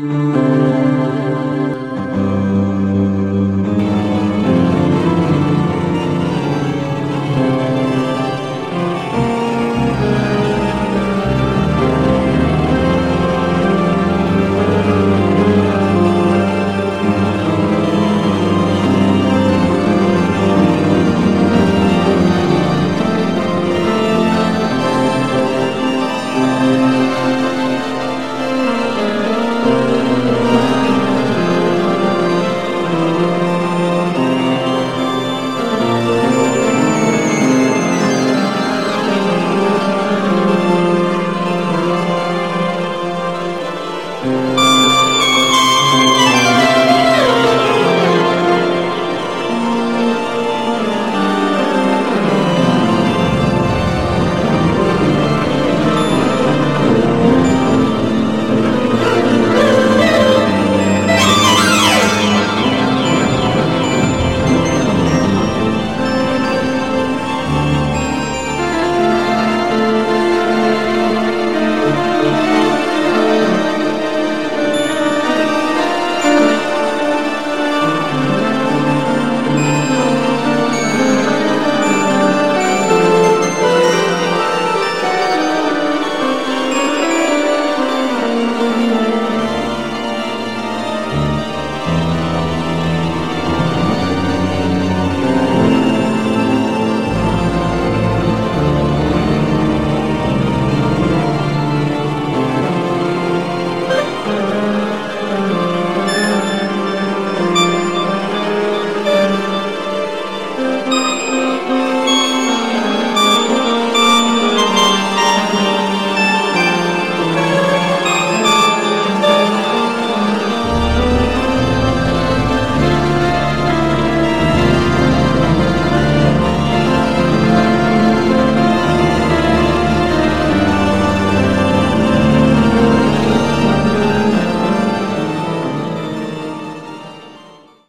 you.